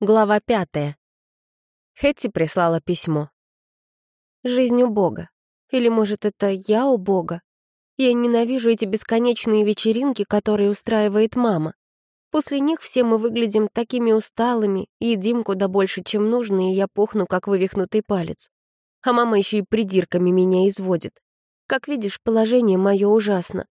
Глава пятая. Хэтти прислала письмо. «Жизнь у Бога. Или, может, это я у Бога? Я ненавижу эти бесконечные вечеринки, которые устраивает мама. После них все мы выглядим такими усталыми, едим куда больше, чем нужно, и я пухну, как вывихнутый палец. А мама еще и придирками меня изводит. Как видишь, положение мое ужасно.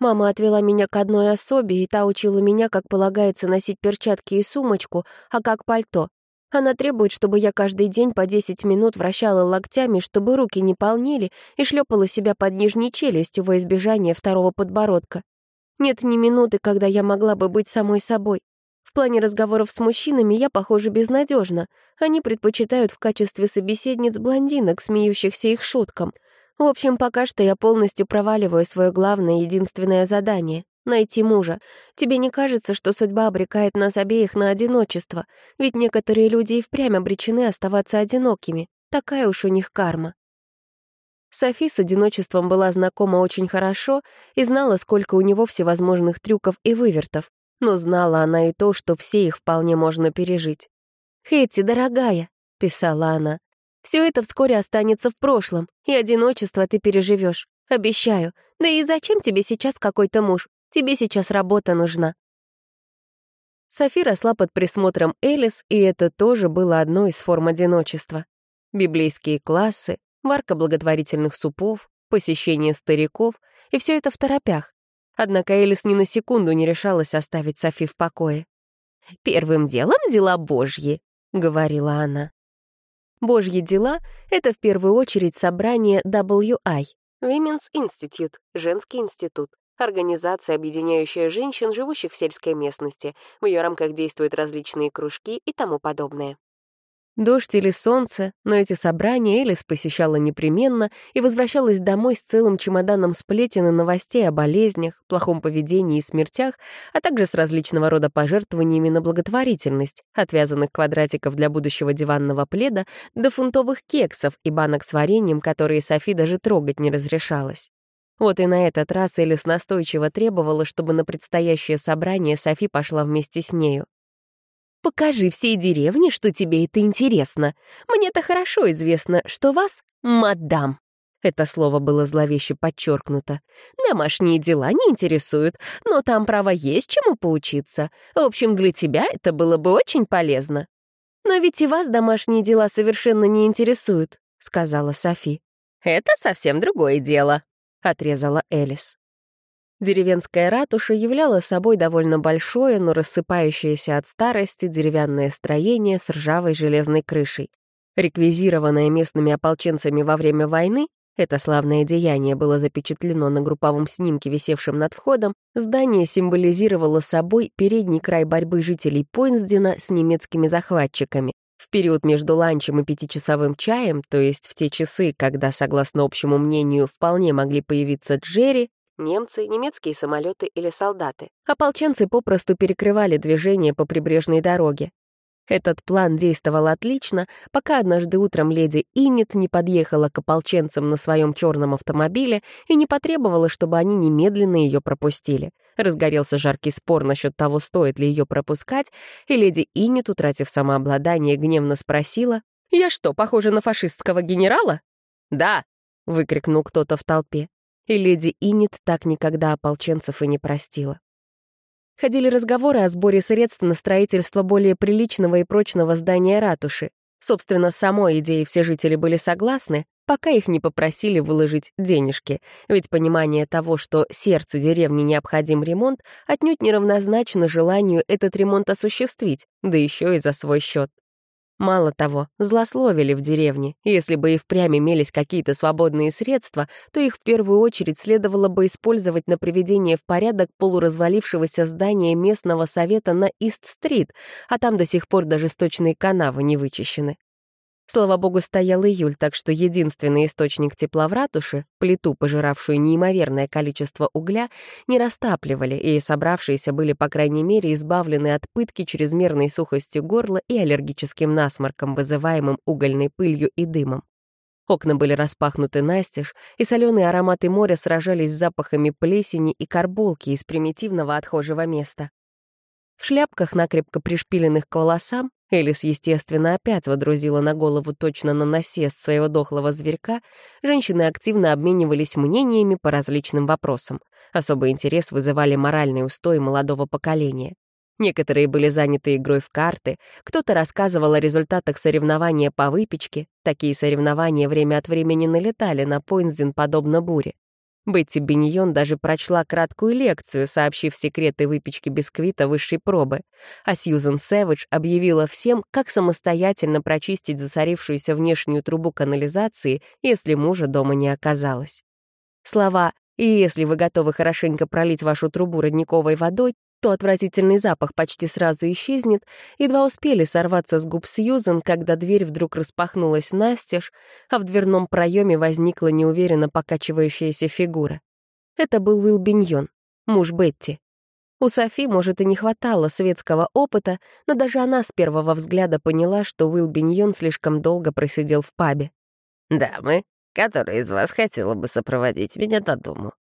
Мама отвела меня к одной особе, и та учила меня, как полагается носить перчатки и сумочку, а как пальто. Она требует, чтобы я каждый день по 10 минут вращала локтями, чтобы руки не полнили, и шлепала себя под нижней челюстью во избежание второго подбородка. Нет ни минуты, когда я могла бы быть самой собой. В плане разговоров с мужчинами я, похоже, безнадежна. Они предпочитают в качестве собеседниц блондинок, смеющихся их шуткам — в общем, пока что я полностью проваливаю свое главное единственное задание — найти мужа. Тебе не кажется, что судьба обрекает нас обеих на одиночество? Ведь некоторые люди и впрямь обречены оставаться одинокими. Такая уж у них карма. Софи с одиночеством была знакома очень хорошо и знала, сколько у него всевозможных трюков и вывертов. Но знала она и то, что все их вполне можно пережить. «Хэтти, дорогая», — писала она, все это вскоре останется в прошлом, и одиночество ты переживешь. Обещаю. Да и зачем тебе сейчас какой-то муж? Тебе сейчас работа нужна. Софи росла под присмотром Элис, и это тоже было одной из форм одиночества. Библейские классы, варка благотворительных супов, посещение стариков, и все это в торопях. Однако Элис ни на секунду не решалась оставить Софи в покое. «Первым делом дела Божьи», — говорила она. Божьи дела — это в первую очередь собрание WI, Women's Institute, Женский институт, организация, объединяющая женщин, живущих в сельской местности. В ее рамках действуют различные кружки и тому подобное. Дождь или солнце, но эти собрания Элис посещала непременно и возвращалась домой с целым чемоданом сплетен и новостей о болезнях, плохом поведении и смертях, а также с различного рода пожертвованиями на благотворительность, от вязаных квадратиков для будущего диванного пледа до фунтовых кексов и банок с вареньем, которые Софи даже трогать не разрешалось. Вот и на этот раз Элис настойчиво требовала, чтобы на предстоящее собрание Софи пошла вместе с нею. Покажи всей деревне, что тебе это интересно. Мне-то хорошо известно, что вас — мадам. Это слово было зловеще подчеркнуто. Домашние дела не интересуют, но там, право, есть чему поучиться. В общем, для тебя это было бы очень полезно. Но ведь и вас домашние дела совершенно не интересуют, сказала Софи. Это совсем другое дело, отрезала Элис. Деревенская ратуша являла собой довольно большое, но рассыпающееся от старости деревянное строение с ржавой железной крышей. Реквизированное местными ополченцами во время войны, это славное деяние было запечатлено на групповом снимке, висевшем над входом, здание символизировало собой передний край борьбы жителей Пойнсдена с немецкими захватчиками. В период между ланчем и пятичасовым чаем, то есть в те часы, когда, согласно общему мнению, вполне могли появиться Джерри, Немцы, немецкие самолеты или солдаты. Ополченцы попросту перекрывали движение по прибрежной дороге. Этот план действовал отлично, пока однажды утром леди Иннет не подъехала к ополченцам на своем черном автомобиле и не потребовала, чтобы они немедленно ее пропустили. Разгорелся жаркий спор насчет того, стоит ли ее пропускать, и леди Иннет, утратив самообладание, гневно спросила, «Я что, похожа на фашистского генерала?» «Да», — выкрикнул кто-то в толпе и леди Иннет так никогда ополченцев и не простила. Ходили разговоры о сборе средств на строительство более приличного и прочного здания ратуши. Собственно, самой идеей все жители были согласны, пока их не попросили выложить денежки, ведь понимание того, что сердцу деревни необходим ремонт, отнюдь неравнозначно желанию этот ремонт осуществить, да еще и за свой счет. Мало того, злословили в деревне. Если бы и впрямь имелись какие-то свободные средства, то их в первую очередь следовало бы использовать на приведение в порядок полуразвалившегося здания местного совета на Ист-стрит, а там до сих пор даже сточные канавы не вычищены. Слава богу, стоял июль, так что единственный источник тепла в ратуше, плиту, пожиравшую неимоверное количество угля, не растапливали, и собравшиеся были, по крайней мере, избавлены от пытки чрезмерной сухостью горла и аллергическим насморком, вызываемым угольной пылью и дымом. Окна были распахнуты настежь, и соленые ароматы моря сражались с запахами плесени и карболки из примитивного отхожего места. В шляпках, накрепко пришпиленных к волосам, Элис, естественно, опять водрузила на голову точно на насест своего дохлого зверька, женщины активно обменивались мнениями по различным вопросам. Особый интерес вызывали моральные устои молодого поколения. Некоторые были заняты игрой в карты, кто-то рассказывал о результатах соревнования по выпечке. Такие соревнования время от времени налетали на Пойнсден подобно буре. Бетти Беньон даже прочла краткую лекцию, сообщив секреты выпечки бисквита высшей пробы, а Сьюзен Сэвидж объявила всем, как самостоятельно прочистить засорившуюся внешнюю трубу канализации, если мужа дома не оказалось. Слова «И если вы готовы хорошенько пролить вашу трубу родниковой водой, то отвратительный запах почти сразу исчезнет, едва успели сорваться с губ Сьюзен, когда дверь вдруг распахнулась настежь, а в дверном проеме возникла неуверенно покачивающаяся фигура. Это был Уилл Биньон, муж Бетти. У Софи, может, и не хватало светского опыта, но даже она с первого взгляда поняла, что Уилл Биньон слишком долго просидел в пабе. «Дамы, которая из вас хотела бы сопроводить меня до дому?»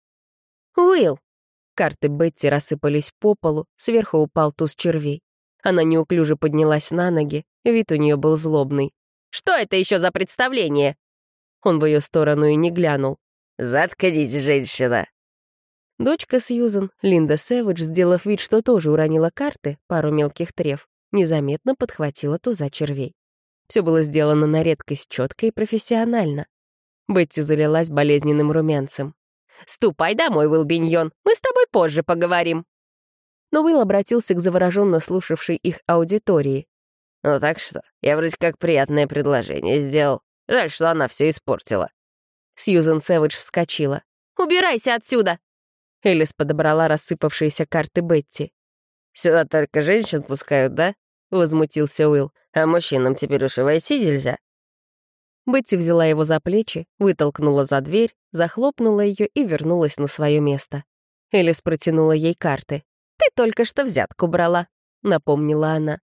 «Уилл!» Карты Бетти рассыпались по полу, сверху упал туз червей. Она неуклюже поднялась на ноги, вид у нее был злобный. «Что это еще за представление?» Он в ее сторону и не глянул. «Заткнись, женщина!» Дочка Сьюзен, Линда Сэвидж, сделав вид, что тоже уронила карты, пару мелких трев, незаметно подхватила туза червей. Все было сделано на редкость четко и профессионально. Бетти залилась болезненным румянцем. «Ступай домой, Уилл Биньон, мы с тобой позже поговорим». Но Уилл обратился к завороженно слушавшей их аудитории. «Ну так что, я вроде как приятное предложение сделал. Жаль, что она все испортила». Сьюзен Сэвидж вскочила. «Убирайся отсюда!» Элис подобрала рассыпавшиеся карты Бетти. «Сюда только женщин пускают, да?» — возмутился Уилл. «А мужчинам теперь уж и войти нельзя». Бетти взяла его за плечи, вытолкнула за дверь, захлопнула ее и вернулась на свое место. Элис протянула ей карты. «Ты только что взятку брала», — напомнила она.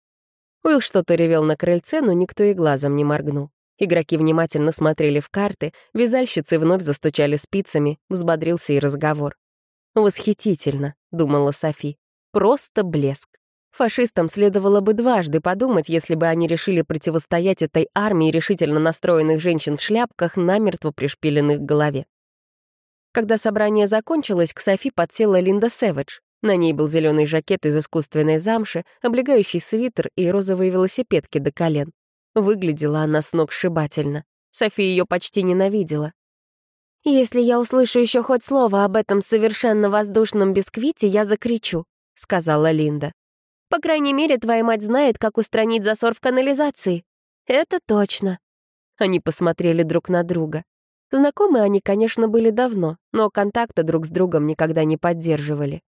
Уилл что-то ревел на крыльце, но никто и глазом не моргнул. Игроки внимательно смотрели в карты, вязальщицы вновь застучали спицами, взбодрился и разговор. «Восхитительно», — думала Софи. «Просто блеск». Фашистам следовало бы дважды подумать, если бы они решили противостоять этой армии решительно настроенных женщин в шляпках, намертво пришпиленных к голове. Когда собрание закончилось, к Софи подсела Линда Сэвидж. На ней был зеленый жакет из искусственной замши, облегающий свитер и розовые велосипедки до колен. Выглядела она сногсшибательно. Софи ее почти ненавидела. «Если я услышу еще хоть слово об этом совершенно воздушном бисквите, я закричу», — сказала Линда. По крайней мере, твоя мать знает, как устранить засор в канализации. Это точно. Они посмотрели друг на друга. Знакомы они, конечно, были давно, но контакта друг с другом никогда не поддерживали.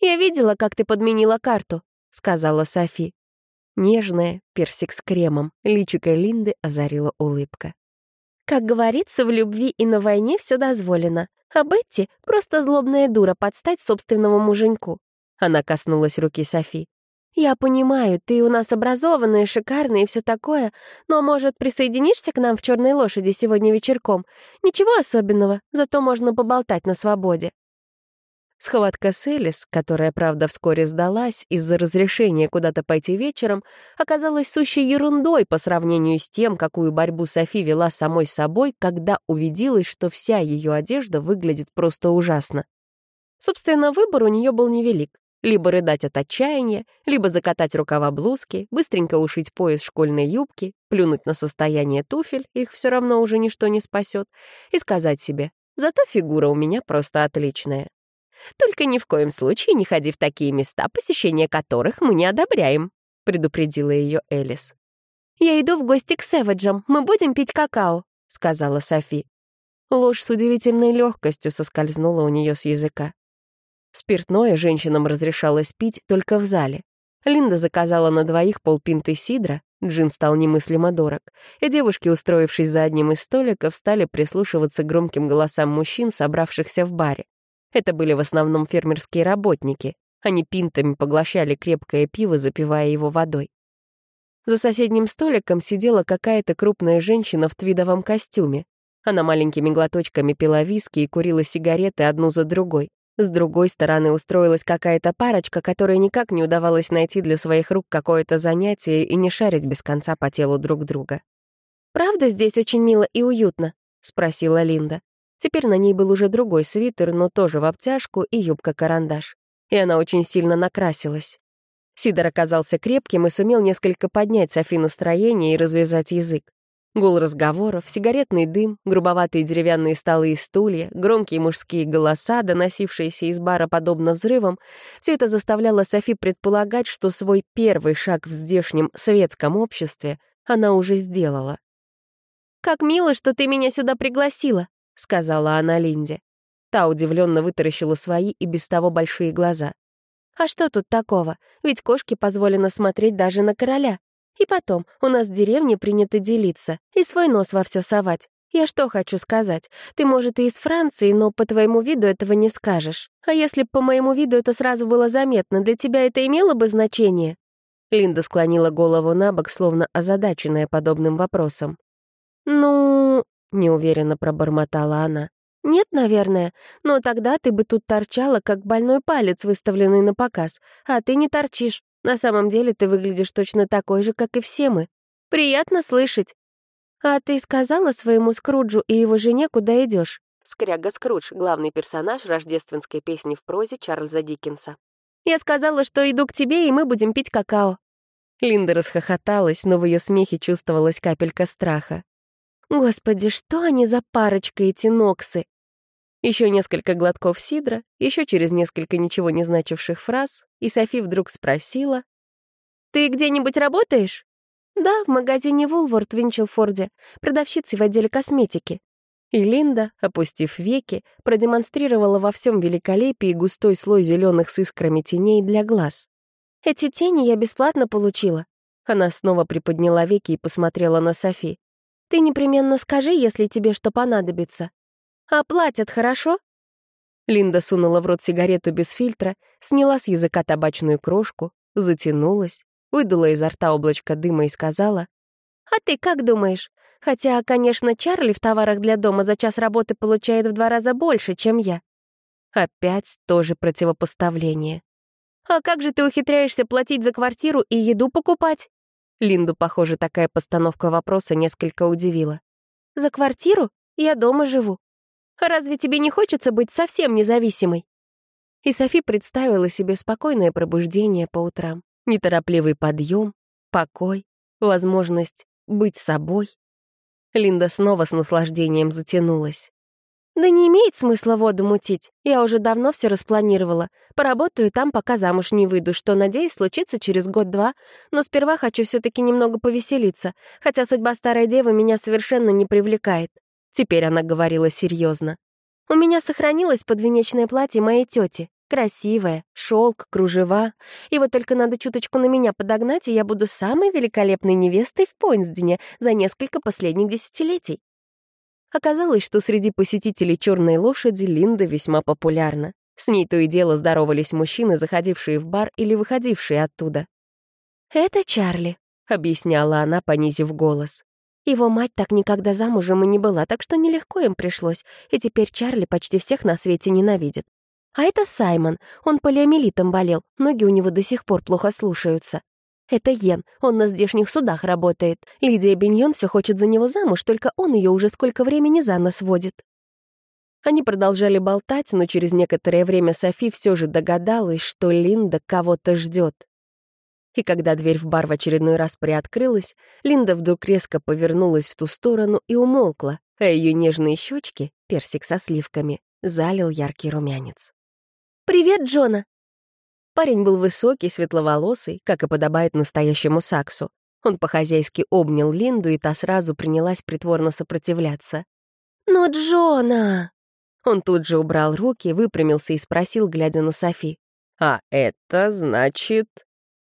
«Я видела, как ты подменила карту», — сказала Софи. Нежная, персик с кремом, личико Линды озарила улыбка. «Как говорится, в любви и на войне все дозволено, а Бетти — просто злобная дура подстать собственному муженьку». Она коснулась руки Софи. «Я понимаю, ты у нас образованная, шикарная и все такое, но, может, присоединишься к нам в «Черной лошади» сегодня вечерком? Ничего особенного, зато можно поболтать на свободе». Схватка с Элис, которая, правда, вскоре сдалась из-за разрешения куда-то пойти вечером, оказалась сущей ерундой по сравнению с тем, какую борьбу Софи вела самой собой, когда увиделась, что вся ее одежда выглядит просто ужасно. Собственно, выбор у нее был невелик. Либо рыдать от отчаяния, либо закатать рукава блузки, быстренько ушить пояс школьной юбки, плюнуть на состояние туфель, их все равно уже ничто не спасет, и сказать себе, зато фигура у меня просто отличная. Только ни в коем случае не ходи в такие места, посещение которых мы не одобряем», — предупредила ее Элис. «Я иду в гости к Сэвиджам, мы будем пить какао», — сказала Софи. Ложь с удивительной легкостью соскользнула у нее с языка. Спиртное женщинам разрешалось пить только в зале. Линда заказала на двоих полпинты сидра, джин стал немыслимо дорог, и девушки, устроившись за одним из столиков, стали прислушиваться к громким голосам мужчин, собравшихся в баре. Это были в основном фермерские работники. Они пинтами поглощали крепкое пиво, запивая его водой. За соседним столиком сидела какая-то крупная женщина в твидовом костюме. Она маленькими глоточками пила виски и курила сигареты одну за другой. С другой стороны устроилась какая-то парочка, которой никак не удавалось найти для своих рук какое-то занятие и не шарить без конца по телу друг друга. «Правда здесь очень мило и уютно?» — спросила Линда. Теперь на ней был уже другой свитер, но тоже в обтяжку и юбка-карандаш. И она очень сильно накрасилась. Сидор оказался крепким и сумел несколько поднять Софи настроение и развязать язык. Гул разговоров, сигаретный дым, грубоватые деревянные столы и стулья, громкие мужские голоса, доносившиеся из бара подобно взрывам, все это заставляло Софи предполагать, что свой первый шаг в здешнем светском обществе она уже сделала. «Как мило, что ты меня сюда пригласила», — сказала она Линде. Та удивленно вытаращила свои и без того большие глаза. «А что тут такого? Ведь кошке позволено смотреть даже на короля. И потом, у нас в деревне принято делиться и свой нос во все совать. Я что хочу сказать? Ты, может, и из Франции, но по твоему виду этого не скажешь. А если по моему виду это сразу было заметно, для тебя это имело бы значение?» Линда склонила голову на бок, словно озадаченная подобным вопросом. «Ну...» — неуверенно пробормотала она. «Нет, наверное, но тогда ты бы тут торчала, как больной палец, выставленный на показ, а ты не торчишь. На самом деле ты выглядишь точно такой же, как и все мы. Приятно слышать. А ты сказала своему Скруджу и его жене, куда идешь? Скряга Скрудж, главный персонаж рождественской песни в прозе Чарльза Диккенса. Я сказала, что иду к тебе, и мы будем пить какао. Линда расхохоталась, но в ее смехе чувствовалась капелька страха. Господи, что они за парочка, эти ноксы? Еще несколько глотков сидра, еще через несколько ничего не значивших фраз, и Софи вдруг спросила. «Ты где-нибудь работаешь?» «Да, в магазине Вулворд в Винчелфорде, продавщицей в отделе косметики». И Линда, опустив веки, продемонстрировала во всем великолепии густой слой зеленых с искрами теней для глаз. «Эти тени я бесплатно получила». Она снова приподняла веки и посмотрела на Софи. «Ты непременно скажи, если тебе что понадобится. А платят хорошо?» Линда сунула в рот сигарету без фильтра, сняла с языка табачную крошку, затянулась, выдула изо рта облачко дыма и сказала, «А ты как думаешь? Хотя, конечно, Чарли в товарах для дома за час работы получает в два раза больше, чем я». Опять тоже противопоставление. «А как же ты ухитряешься платить за квартиру и еду покупать?» Линду, похоже, такая постановка вопроса несколько удивила. «За квартиру? Я дома живу. Разве тебе не хочется быть совсем независимой?» И Софи представила себе спокойное пробуждение по утрам, неторопливый подъем, покой, возможность быть собой. Линда снова с наслаждением затянулась. «Да не имеет смысла воду мутить. Я уже давно все распланировала. Поработаю там, пока замуж не выйду, что, надеюсь, случится через год-два. Но сперва хочу все таки немного повеселиться, хотя судьба старой девы меня совершенно не привлекает. Теперь она говорила серьезно. «У меня сохранилось подвенечное платье моей тети. Красивое, шелк, кружева. Вот только надо чуточку на меня подогнать, и я буду самой великолепной невестой в Пойнсдене за несколько последних десятилетий». Оказалось, что среди посетителей черной лошади Линда весьма популярна. С ней то и дело здоровались мужчины, заходившие в бар или выходившие оттуда. «Это Чарли», — объясняла она, понизив голос. Его мать так никогда замужем и не была, так что нелегко им пришлось, и теперь Чарли почти всех на свете ненавидит. А это Саймон, он полиомиелитом болел, ноги у него до сих пор плохо слушаются. Это Йен, он на здешних судах работает. Лидия Беньон все хочет за него замуж, только он ее уже сколько времени за нос водит. Они продолжали болтать, но через некоторое время Софи все же догадалась, что Линда кого-то ждет. И когда дверь в бар в очередной раз приоткрылась, Линда вдруг резко повернулась в ту сторону и умолкла, а ее нежные щечки, персик со сливками, залил яркий румянец. «Привет, Джона!» Парень был высокий, светловолосый, как и подобает настоящему саксу. Он по-хозяйски обнял Линду, и та сразу принялась притворно сопротивляться. «Но Джона!» Он тут же убрал руки, выпрямился и спросил, глядя на Софи. «А это значит...»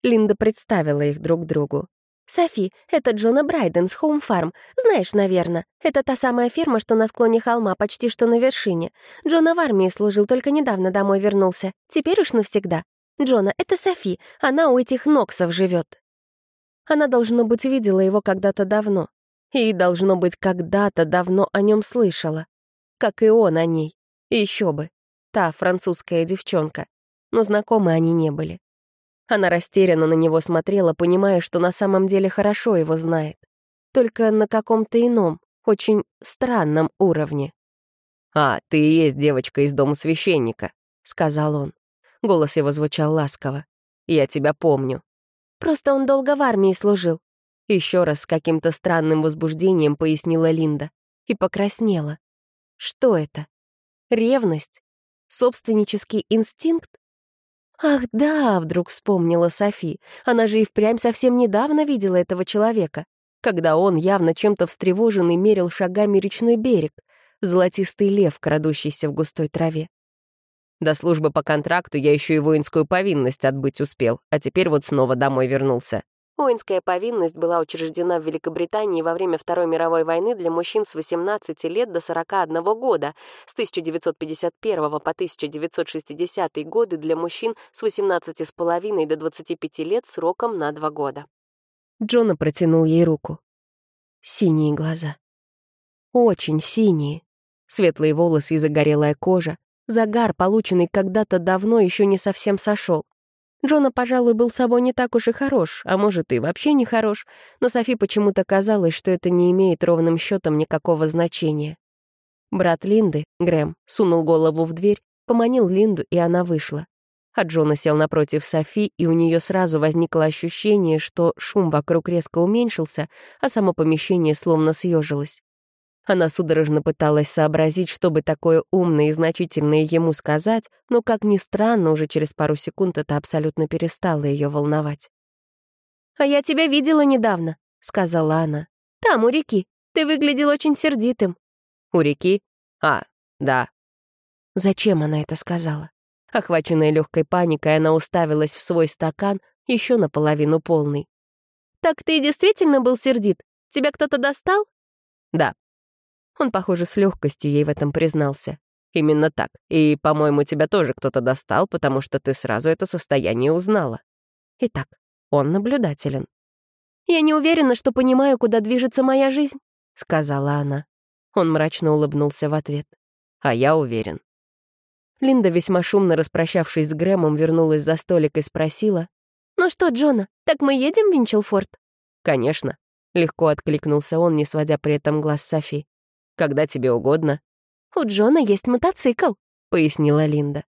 Линда представила их друг другу. «Софи, это Джона Брайден с Хоум Фарм. Знаешь, наверное. Это та самая ферма, что на склоне холма, почти что на вершине. Джона в армии служил, только недавно домой вернулся. Теперь уж навсегда. Джона, это Софи. Она у этих Ноксов живет. Она, должно быть, видела его когда-то давно. И, должно быть, когда-то давно о нем слышала. Как и он о ней. Еще бы. та французская девчонка, но знакомы они не были. Она растерянно на него смотрела, понимая, что на самом деле хорошо его знает. Только на каком-то ином, очень странном уровне. «А, ты и есть девочка из дома священника», — сказал он. Голос его звучал ласково. «Я тебя помню». «Просто он долго в армии служил», — еще раз с каким-то странным возбуждением пояснила Линда. И покраснела. «Что это? Ревность? Собственнический инстинкт? «Ах да», — вдруг вспомнила Софи. Она же и впрямь совсем недавно видела этого человека, когда он, явно чем-то встревоженный, мерил шагами речной берег, золотистый лев, крадущийся в густой траве. До службы по контракту я еще и воинскую повинность отбыть успел, а теперь вот снова домой вернулся. Воинская повинность была учреждена в Великобритании во время Второй мировой войны для мужчин с 18 лет до 41 года, с 1951 по 1960 годы для мужчин с 18,5 до 25 лет сроком на 2 года. Джона протянул ей руку. Синие глаза. Очень синие. Светлые волосы и загорелая кожа. Загар, полученный когда-то давно, еще не совсем сошел. Джона, пожалуй, был собой не так уж и хорош, а может, и вообще не хорош, но Софи почему-то казалось, что это не имеет ровным счетом никакого значения. Брат Линды, Грэм, сунул голову в дверь, поманил Линду, и она вышла. А Джона сел напротив Софи, и у нее сразу возникло ощущение, что шум вокруг резко уменьшился, а само помещение словно съежилось. Она судорожно пыталась сообразить, чтобы такое умное и значительное ему сказать, но, как ни странно, уже через пару секунд это абсолютно перестало ее волновать. «А я тебя видела недавно», — сказала она. «Там, у реки. Ты выглядел очень сердитым». «У реки? А, да». Зачем она это сказала? Охваченная легкой паникой, она уставилась в свой стакан, еще наполовину полный. «Так ты действительно был сердит? Тебя кто-то достал?» «Да», он, похоже, с легкостью ей в этом признался. «Именно так. И, по-моему, тебя тоже кто-то достал, потому что ты сразу это состояние узнала». Итак, он наблюдателен. «Я не уверена, что понимаю, куда движется моя жизнь», — сказала она. Он мрачно улыбнулся в ответ. «А я уверен». Линда, весьма шумно распрощавшись с Грэмом, вернулась за столик и спросила. «Ну что, Джона, так мы едем в Винчелфорд?» «Конечно», — легко откликнулся он, не сводя при этом глаз Софи когда тебе угодно». «У Джона есть мотоцикл», — пояснила Линда.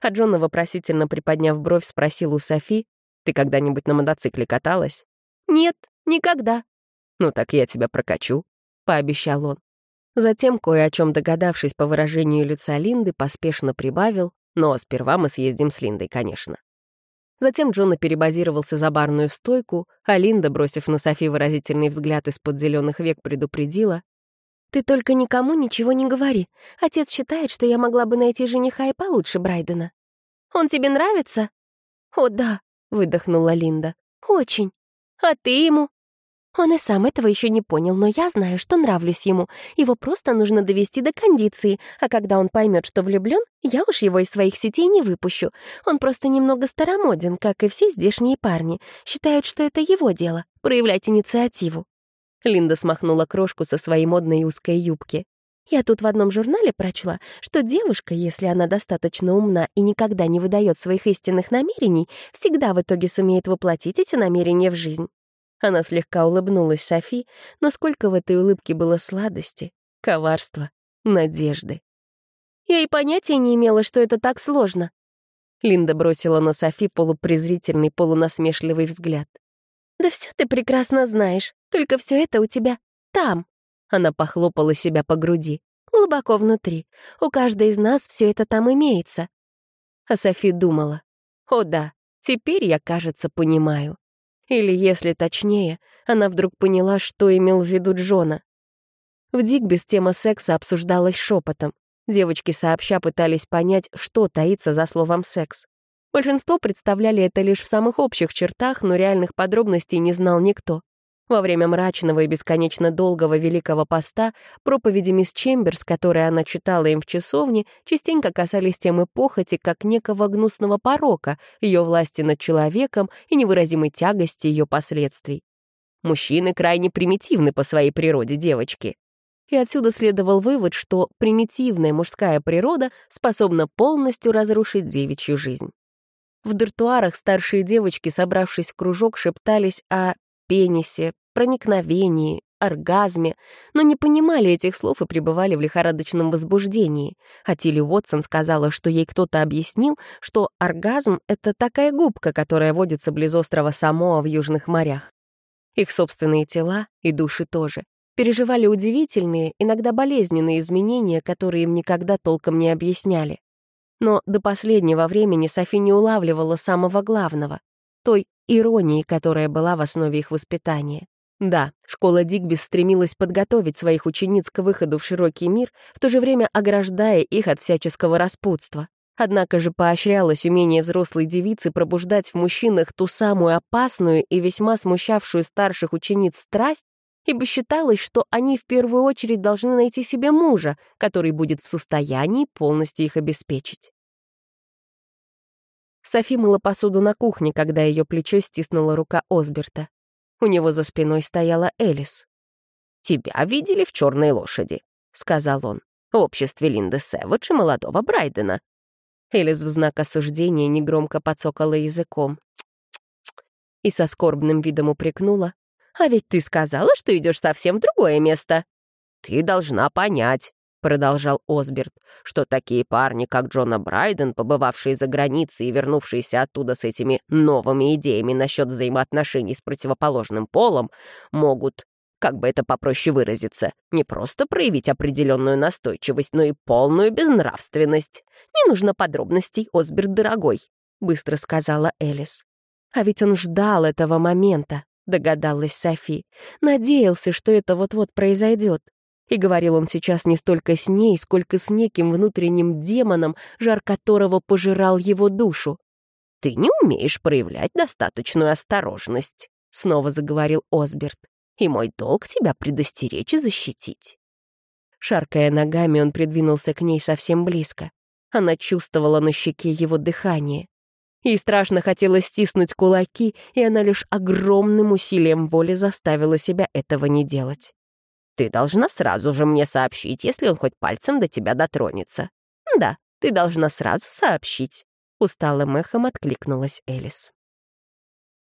А Джона, вопросительно приподняв бровь, спросил у Софи, «Ты когда-нибудь на мотоцикле каталась?» «Нет, никогда». «Ну так я тебя прокачу», — пообещал он. Затем, кое о чем догадавшись по выражению лица Линды, поспешно прибавил, «Но сперва мы съездим с Линдой, конечно». Затем Джона перебазировался за барную стойку, а Линда, бросив на Софи выразительный взгляд из-под зеленых век, предупредила, «Ты только никому ничего не говори. Отец считает, что я могла бы найти жениха и получше Брайдена». «Он тебе нравится?» «О, да», — выдохнула Линда. «Очень. А ты ему?» Он и сам этого еще не понял, но я знаю, что нравлюсь ему. Его просто нужно довести до кондиции, а когда он поймет, что влюблен, я уж его из своих сетей не выпущу. Он просто немного старомоден, как и все здешние парни. Считают, что это его дело — проявлять инициативу. Линда смахнула крошку со своей модной узкой юбки. Я тут в одном журнале прочла, что девушка, если она достаточно умна и никогда не выдает своих истинных намерений, всегда в итоге сумеет воплотить эти намерения в жизнь. Она слегка улыбнулась Софи, но сколько в этой улыбке было сладости, коварства, надежды. Я и понятия не имела, что это так сложно. Линда бросила на Софи полупрезрительный, полунасмешливый взгляд. «Да все ты прекрасно знаешь, только все это у тебя там». Она похлопала себя по груди. «Глубоко внутри. У каждой из нас все это там имеется». А Софи думала. «О да, теперь я, кажется, понимаю». Или, если точнее, она вдруг поняла, что имел в виду Джона. В Дигбис тема секса обсуждалась шепотом. Девочки сообща пытались понять, что таится за словом «секс». Большинство представляли это лишь в самых общих чертах, но реальных подробностей не знал никто. Во время мрачного и бесконечно долгого Великого Поста проповеди мисс Чемберс, которые она читала им в часовне, частенько касались темы похоти как некого гнусного порока, ее власти над человеком и невыразимой тягости ее последствий. Мужчины крайне примитивны по своей природе, девочки. и отсюда следовал вывод, что примитивная мужская природа способна полностью разрушить девичью жизнь. В дартуарах старшие девочки, собравшись в кружок, шептались о пенисе, проникновении, оргазме, но не понимали этих слов и пребывали в лихорадочном возбуждении. А Тилли Уотсон сказала, что ей кто-то объяснил, что оргазм — это такая губка, которая водится близ острова Самоа в южных морях. Их собственные тела и души тоже переживали удивительные, иногда болезненные изменения, которые им никогда толком не объясняли. Но до последнего времени Софи не улавливала самого главного — той иронии, которая была в основе их воспитания. Да, школа Дигбис стремилась подготовить своих учениц к выходу в широкий мир, в то же время ограждая их от всяческого распутства. Однако же поощрялось умение взрослой девицы пробуждать в мужчинах ту самую опасную и весьма смущавшую старших учениц страсть, ибо считалось, что они в первую очередь должны найти себе мужа, который будет в состоянии полностью их обеспечить. Софи мыла посуду на кухне, когда ее плечо стиснула рука Осберта. У него за спиной стояла Элис. «Тебя видели в «Черной лошади», — сказал он, — «в обществе Линды Сэвидж и молодого Брайдена». Элис в знак осуждения негромко подсокала языком. И со скорбным видом упрекнула. «А ведь ты сказала, что идешь совсем в другое место». «Ты должна понять», — продолжал Осберт, что такие парни, как Джона Брайден, побывавшие за границей и вернувшиеся оттуда с этими новыми идеями насчет взаимоотношений с противоположным полом, могут, как бы это попроще выразиться, не просто проявить определенную настойчивость, но и полную безнравственность. «Не нужно подробностей, Осберт дорогой», — быстро сказала Элис. А ведь он ждал этого момента, догадалась Софи. Надеялся, что это вот-вот произойдет. И говорил он сейчас не столько с ней, сколько с неким внутренним демоном, жар которого пожирал его душу. «Ты не умеешь проявлять достаточную осторожность», — снова заговорил Осберт. «И мой долг тебя предостеречь и защитить». Шаркая ногами, он придвинулся к ней совсем близко. Она чувствовала на щеке его дыхание. Ей страшно хотелось стиснуть кулаки, и она лишь огромным усилием воли заставила себя этого не делать. Ты должна сразу же мне сообщить, если он хоть пальцем до тебя дотронется. Да, ты должна сразу сообщить. Усталым эхом откликнулась Элис.